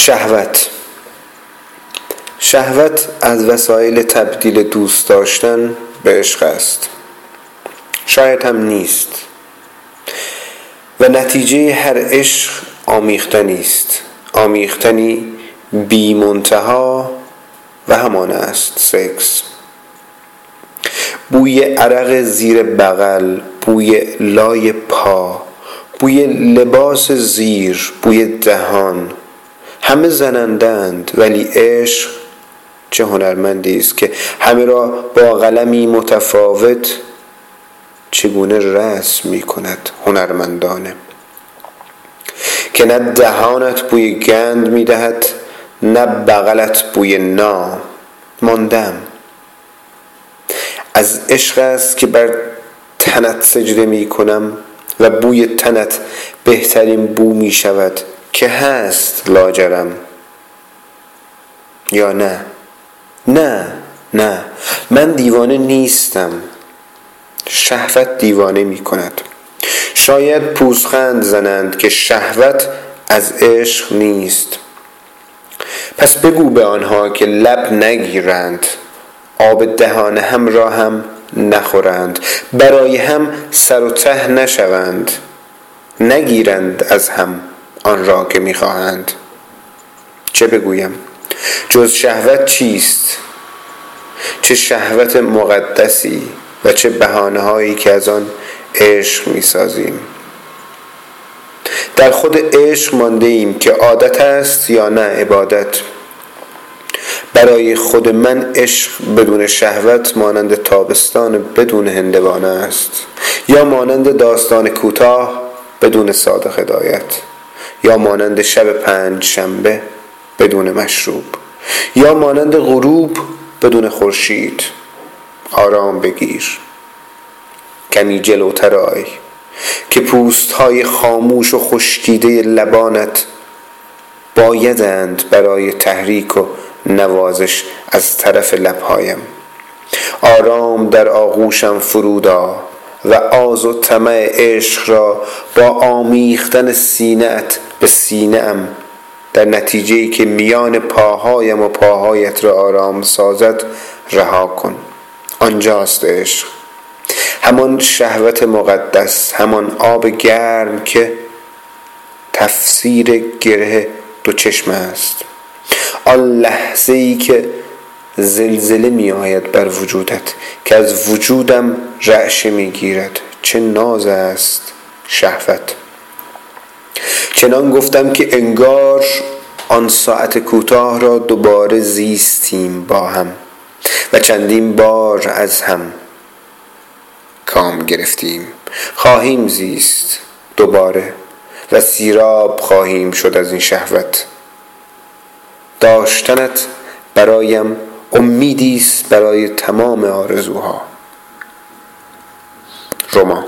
شهوت. شهوت از وسایل تبدیل دوست داشتن به عشق است. شاید هم نیست. و نتیجه هر عشق آمیختنی است. آمیختنی بی منتها و همان است سکس. بوی عرق زیر بغل بوی لای پا بوی لباس زیر بوی دهان همه زنندند ولی عشق چه هنرمندی است که همه را با قلمی متفاوت چگونه رسم می کند هنرمندانه. که نه دهانت بوی گند می دهد نه بغلت بوی نا ماندم. از عشق است که بر تنت سجده می کنم و بوی تنت بهترین بو می شود که هست لاجرم. یا نه؟ نه نه. من دیوانه نیستم. شهوت دیوانه می کند. شاید پوزخند زنند که شهوت از عشق نیست. پس بگو به آنها که لب نگیرند. آب دهان هم را هم نخورند. برای هم سر و ته نشوند. نگیرند از هم. آن را که می‌خواهند. چه بگویم؟ جز شهوت چیست؟ چه شهوت مقدسی و چه بهانه هایی که از آن عشق می‌سازیم؟ در خود عشق مانده ایم که عادت است یا نه عبادت. برای خود من عشق بدون شهوت مانند تابستان بدون هندوانه است یا مانند داستان کوتاه بدون صادق هدایت. یا مانند شب پنج شنبه بدون مشروب یا مانند غروب بدون خورشید. آرام بگیر. کمی جلوتر آی که پوست های خاموش و خشکیده لبانت بایدند برای تحریک و نوازش از طرف لبهایم. آرام در آغوشم فرودا و آز و طمع عشق را با آمیختن سینهت به سینه ام در نتیجه که میان پاهایم و پاهایت را آرام سازد رها کن. آنجاست عشق. همان شهوت مقدس همان آب گرم که تفسیر گره دو چشم است. آن لحظه ای که زلزله می آید بر وجودت که از وجودم رعشه می گیرد چه ناز است شهوت. چنان گفتم که انگار آن ساعت کوتاه را دوباره زیستیم با هم و چندین بار از هم کام گرفتیم. خواهیم زیست دوباره و سیراب خواهیم شد از این شهوت. داشتنت برایم امیدی است برای تمام آرزوها. روما.